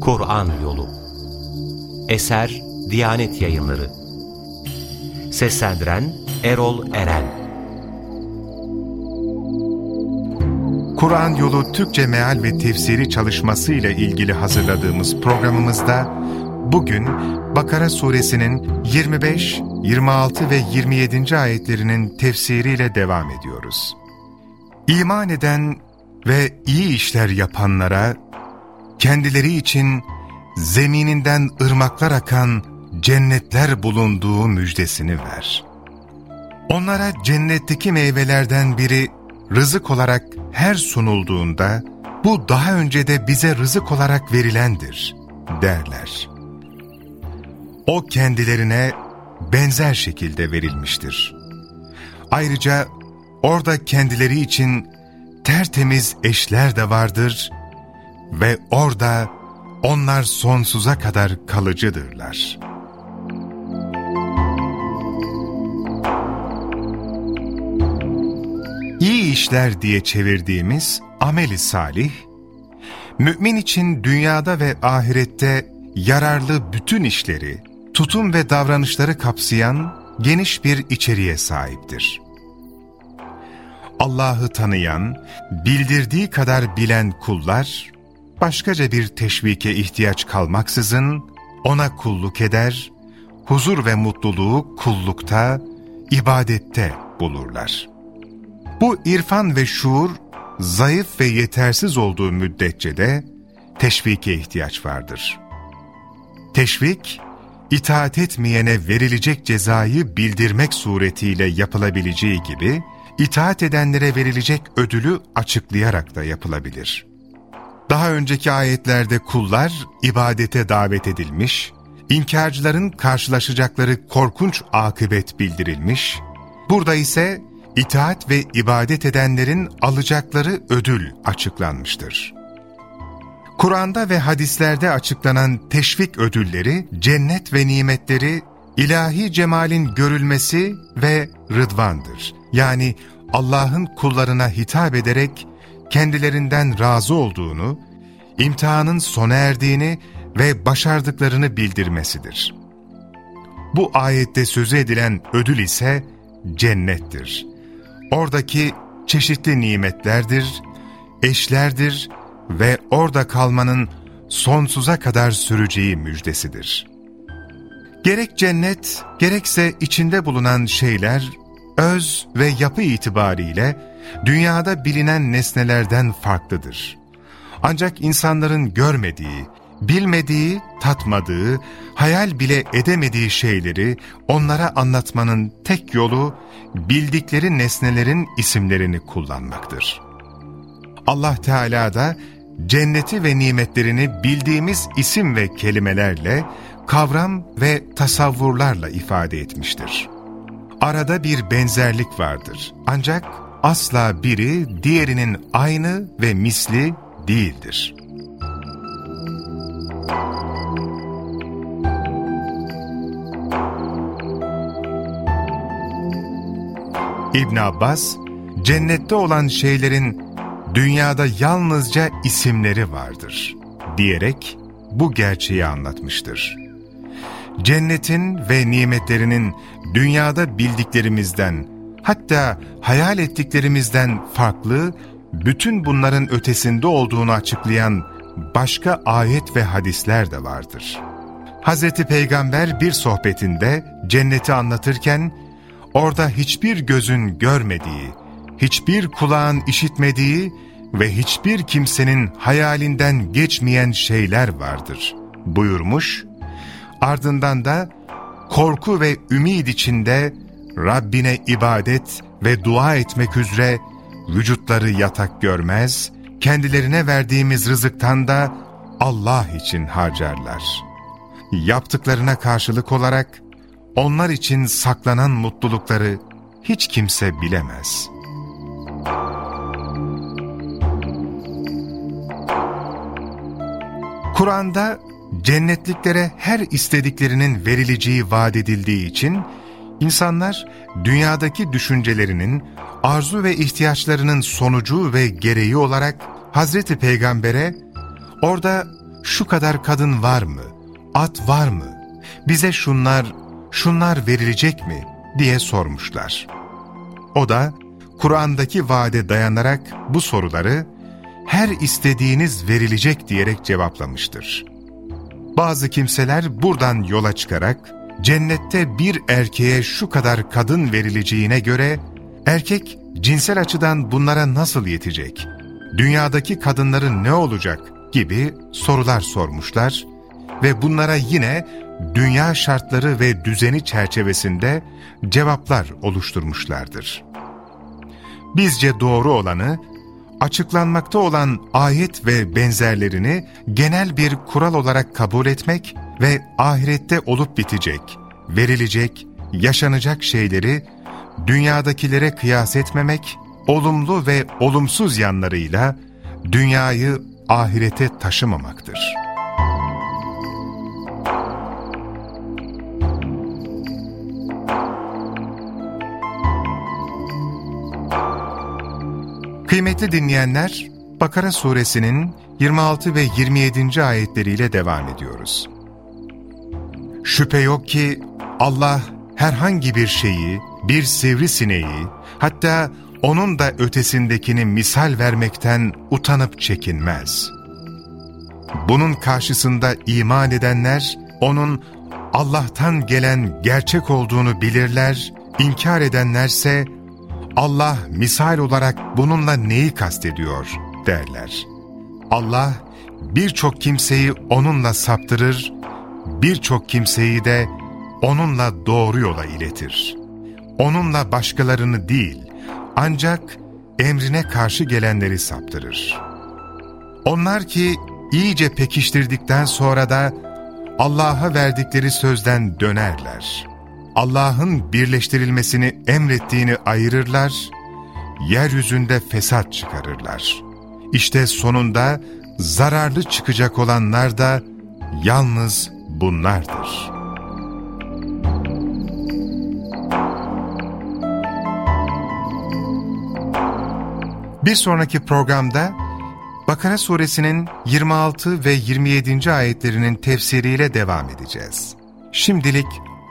Kur'an Yolu Eser Diyanet Yayınları Seslendiren Erol Eren Kur'an Yolu Türkçe Meal ve Tefsiri çalışması ile ilgili hazırladığımız programımızda bugün Bakara Suresinin 25, 26 ve 27. ayetlerinin tefsiriyle devam ediyoruz. İman eden ve iyi işler yapanlara kendileri için zemininden ırmaklar akan cennetler bulunduğu müjdesini ver. Onlara cennetteki meyvelerden biri rızık olarak her sunulduğunda, bu daha önce de bize rızık olarak verilendir, derler. O kendilerine benzer şekilde verilmiştir. Ayrıca orada kendileri için tertemiz eşler de vardır ve orada onlar sonsuza kadar kalıcıdırlar. İyi işler diye çevirdiğimiz ameli salih, mümin için dünyada ve ahirette yararlı bütün işleri, tutum ve davranışları kapsayan geniş bir içeriğe sahiptir. Allah'ı tanıyan, bildirdiği kadar bilen kullar, başkaca bir teşvike ihtiyaç kalmaksızın ona kulluk eder, huzur ve mutluluğu kullukta, ibadette bulurlar. Bu irfan ve şuur, zayıf ve yetersiz olduğu müddetçe de teşvike ihtiyaç vardır. Teşvik, itaat etmeyene verilecek cezayı bildirmek suretiyle yapılabileceği gibi, itaat edenlere verilecek ödülü açıklayarak da yapılabilir. Daha önceki ayetlerde kullar ibadete davet edilmiş, inkarcıların karşılaşacakları korkunç akıbet bildirilmiş, burada ise itaat ve ibadet edenlerin alacakları ödül açıklanmıştır. Kur'an'da ve hadislerde açıklanan teşvik ödülleri, cennet ve nimetleri, ilahi cemalin görülmesi ve rıdvandır. Yani Allah'ın kullarına hitap ederek kendilerinden razı olduğunu, imtihanın sona erdiğini ve başardıklarını bildirmesidir. Bu ayette sözü edilen ödül ise cennettir. Oradaki çeşitli nimetlerdir, eşlerdir ve orada kalmanın sonsuza kadar süreceği müjdesidir. Gerek cennet, gerekse içinde bulunan şeyler, öz ve yapı itibariyle dünyada bilinen nesnelerden farklıdır. Ancak insanların görmediği, bilmediği, tatmadığı, hayal bile edemediği şeyleri onlara anlatmanın tek yolu, bildikleri nesnelerin isimlerini kullanmaktır. Allah Teala da cenneti ve nimetlerini bildiğimiz isim ve kelimelerle, kavram ve tasavvurlarla ifade etmiştir. Arada bir benzerlik vardır ancak asla biri diğerinin aynı ve misli değildir. İbn Abbas, cennette olan şeylerin dünyada yalnızca isimleri vardır diyerek bu gerçeği anlatmıştır. Cennetin ve nimetlerinin dünyada bildiklerimizden, hatta hayal ettiklerimizden farklı, bütün bunların ötesinde olduğunu açıklayan başka ayet ve hadisler de vardır. Hz. Peygamber bir sohbetinde cenneti anlatırken, orada hiçbir gözün görmediği, hiçbir kulağın işitmediği ve hiçbir kimsenin hayalinden geçmeyen şeyler vardır buyurmuş. Ardından da korku ve ümid içinde Rabbine ibadet ve dua etmek üzere vücutları yatak görmez, kendilerine verdiğimiz rızıktan da Allah için harcarlar. Yaptıklarına karşılık olarak onlar için saklanan mutlulukları hiç kimse bilemez. Kur'an'da cennetliklere her istediklerinin verileceği vaat edildiği için İnsanlar dünyadaki düşüncelerinin, arzu ve ihtiyaçlarının sonucu ve gereği olarak Hazreti Peygamber'e orada şu kadar kadın var mı, at var mı, bize şunlar, şunlar verilecek mi diye sormuşlar. O da Kur'an'daki vaade dayanarak bu soruları her istediğiniz verilecek diyerek cevaplamıştır. Bazı kimseler buradan yola çıkarak cennette bir erkeğe şu kadar kadın verileceğine göre erkek cinsel açıdan bunlara nasıl yetecek? Dünyadaki kadınların ne olacak gibi sorular sormuşlar ve bunlara yine dünya şartları ve düzeni çerçevesinde cevaplar oluşturmuşlardır. Bizce doğru olanı, açıklanmakta olan ayet ve benzerlerini genel bir kural olarak kabul etmek ve ahirette olup bitecek, verilecek, yaşanacak şeyleri dünyadakilere kıyas etmemek, olumlu ve olumsuz yanlarıyla dünyayı ahirete taşımamaktır. Kıymetli dinleyenler, Bakara suresinin 26 ve 27. ayetleriyle devam ediyoruz. Şüphe yok ki Allah herhangi bir şeyi, bir sivrisineği, hatta onun da ötesindekini misal vermekten utanıp çekinmez. Bunun karşısında iman edenler, onun Allah'tan gelen gerçek olduğunu bilirler, inkar edenlerse, Allah misal olarak bununla neyi kastediyor derler. Allah birçok kimseyi onunla saptırır, birçok kimseyi de onunla doğru yola iletir. Onunla başkalarını değil, ancak emrine karşı gelenleri saptırır. Onlar ki iyice pekiştirdikten sonra da Allah'a verdikleri sözden dönerler. Allah'ın birleştirilmesini emrettiğini ayırırlar, yeryüzünde fesat çıkarırlar. İşte sonunda zararlı çıkacak olanlar da yalnız bunlardır. Bir sonraki programda Bakara suresinin 26 ve 27. ayetlerinin tefsiriyle devam edeceğiz. Şimdilik